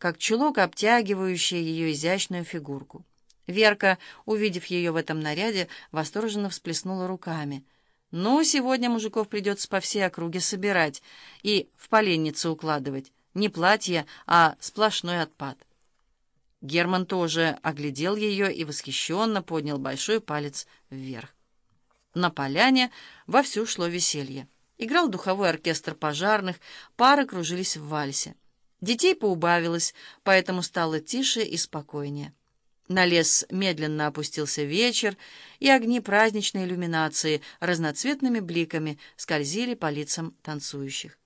как чулок, обтягивающий ее изящную фигурку. Верка, увидев ее в этом наряде, восторженно всплеснула руками. «Ну, сегодня мужиков придется по всей округе собирать и в поленницу укладывать. Не платье, а сплошной отпад». Герман тоже оглядел ее и восхищенно поднял большой палец вверх. На поляне вовсю шло веселье. Играл духовой оркестр пожарных, пары кружились в вальсе. Детей поубавилось, поэтому стало тише и спокойнее. На лес медленно опустился вечер, и огни праздничной иллюминации разноцветными бликами скользили по лицам танцующих.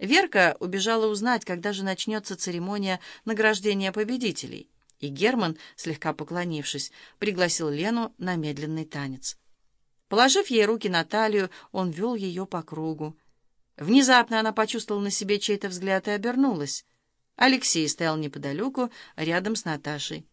Верка убежала узнать, когда же начнется церемония награждения победителей, и Герман, слегка поклонившись, пригласил Лену на медленный танец. Положив ей руки на талию, он вел ее по кругу. Внезапно она почувствовала на себе чей-то взгляд и обернулась. Алексей стоял неподалеку, рядом с Наташей.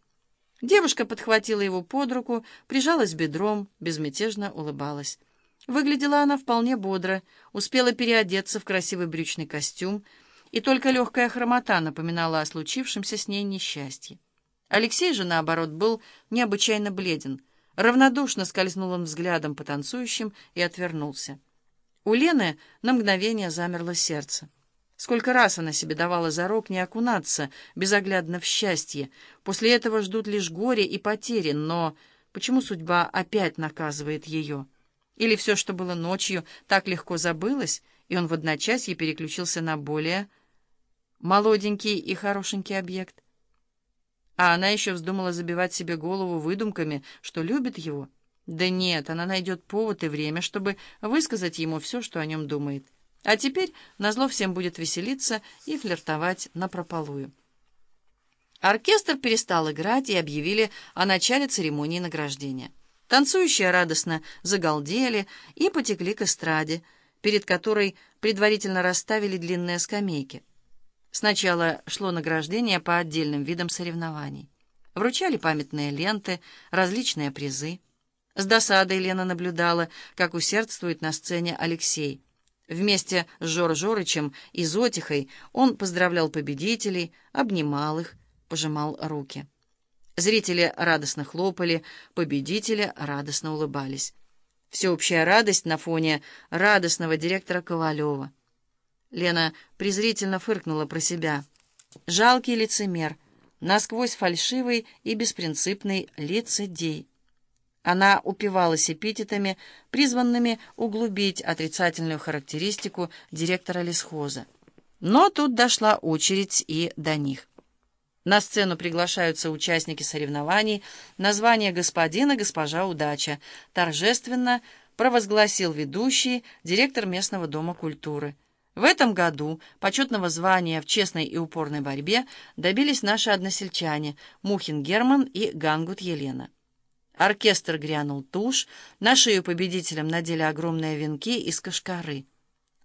Девушка подхватила его под руку, прижалась бедром, безмятежно улыбалась. Выглядела она вполне бодро, успела переодеться в красивый брючный костюм, и только легкая хромота напоминала о случившемся с ней несчастье. Алексей же, наоборот, был необычайно бледен — равнодушно скользнул он взглядом по танцующим и отвернулся. У Лены на мгновение замерло сердце. Сколько раз она себе давала зарок не окунаться безоглядно в счастье. После этого ждут лишь горе и потери, но почему судьба опять наказывает ее? Или все, что было ночью, так легко забылось, и он в одночасье переключился на более молоденький и хорошенький объект? А она еще вздумала забивать себе голову выдумками, что любит его. Да нет, она найдет повод и время, чтобы высказать ему все, что о нем думает. А теперь назло всем будет веселиться и флиртовать напропалую. Оркестр перестал играть и объявили о начале церемонии награждения. Танцующие радостно загалдели и потекли к эстраде, перед которой предварительно расставили длинные скамейки. Сначала шло награждение по отдельным видам соревнований. Вручали памятные ленты, различные призы. С досадой Лена наблюдала, как усердствует на сцене Алексей. Вместе с Жор Жорычем и Зотихой он поздравлял победителей, обнимал их, пожимал руки. Зрители радостно хлопали, победители радостно улыбались. Всеобщая радость на фоне радостного директора Ковалева — Лена презрительно фыркнула про себя. Жалкий лицемер, насквозь фальшивый и беспринципный лицедей. Она упивалась эпитетами, призванными углубить отрицательную характеристику директора лесхоза. Но тут дошла очередь и до них. На сцену приглашаются участники соревнований, название господина госпожа удача, торжественно провозгласил ведущий, директор местного дома культуры. В этом году почетного звания в честной и упорной борьбе добились наши односельчане Мухин Герман и Гангут Елена. Оркестр грянул тушь, на шею победителям надели огромные венки из кашкары.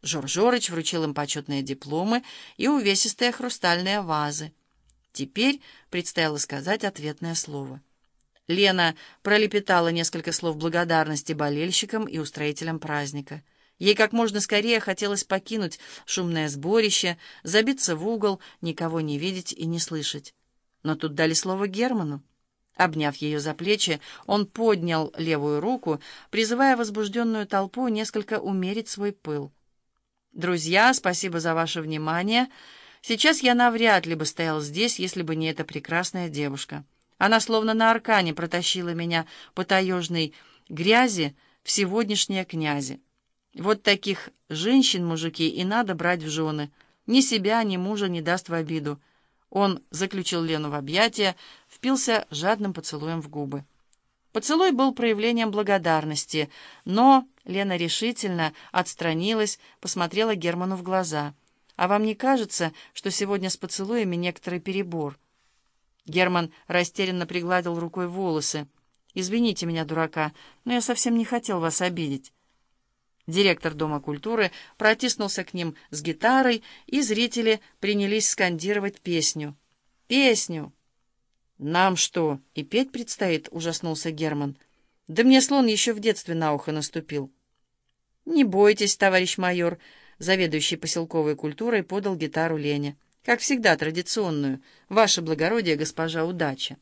Жор Жорыч вручил им почетные дипломы и увесистые хрустальные вазы. Теперь предстояло сказать ответное слово. Лена пролепетала несколько слов благодарности болельщикам и устроителям праздника — Ей как можно скорее хотелось покинуть шумное сборище, забиться в угол, никого не видеть и не слышать. Но тут дали слово Герману. Обняв ее за плечи, он поднял левую руку, призывая возбужденную толпу несколько умерить свой пыл. «Друзья, спасибо за ваше внимание. Сейчас я навряд ли бы стоял здесь, если бы не эта прекрасная девушка. Она словно на аркане протащила меня по таежной грязи в сегодняшние князи. Вот таких женщин, мужики, и надо брать в жены. Ни себя, ни мужа не даст в обиду. Он заключил Лену в объятия, впился жадным поцелуем в губы. Поцелуй был проявлением благодарности, но Лена решительно отстранилась, посмотрела Герману в глаза. «А вам не кажется, что сегодня с поцелуями некоторый перебор?» Герман растерянно пригладил рукой волосы. «Извините меня, дурака, но я совсем не хотел вас обидеть». Директор Дома культуры протиснулся к ним с гитарой, и зрители принялись скандировать песню. «Песню!» «Нам что, и петь предстоит?» — ужаснулся Герман. «Да мне слон еще в детстве на ухо наступил». «Не бойтесь, товарищ майор», — заведующий поселковой культурой подал гитару Лене. как всегда традиционную, ваше благородие, госпожа удача.